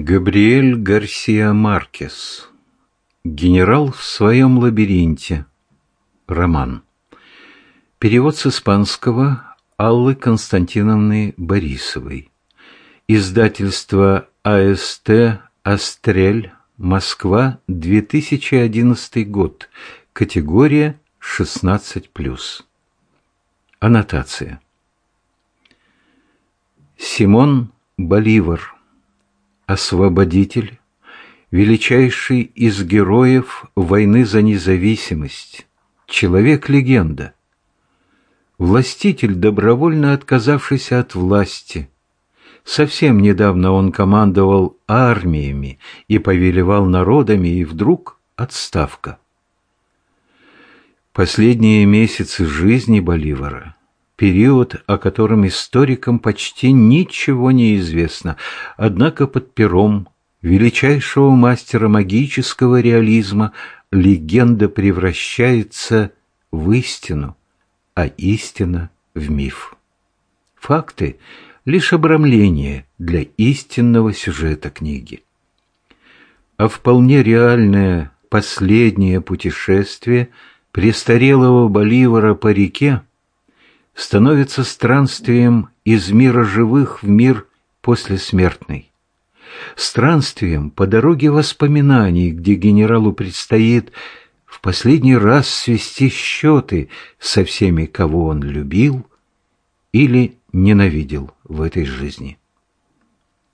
Габриэль Гарсиа Маркес. Генерал в своем лабиринте. Роман. Перевод с испанского Аллы Константиновны Борисовой. Издательство АСТ «Астрель», Москва, 2011 год. Категория 16+. Аннотация. Симон Боливар освободитель, величайший из героев войны за независимость, человек-легенда, властитель, добровольно отказавшийся от власти. Совсем недавно он командовал армиями и повелевал народами, и вдруг отставка. Последние месяцы жизни Боливара период, о котором историкам почти ничего не известно, однако под пером величайшего мастера магического реализма легенда превращается в истину, а истина в миф. Факты – лишь обрамление для истинного сюжета книги. А вполне реальное последнее путешествие престарелого Боливара по реке становится странствием из мира живых в мир послесмертный. Странствием по дороге воспоминаний, где генералу предстоит в последний раз свести счеты со всеми, кого он любил или ненавидел в этой жизни.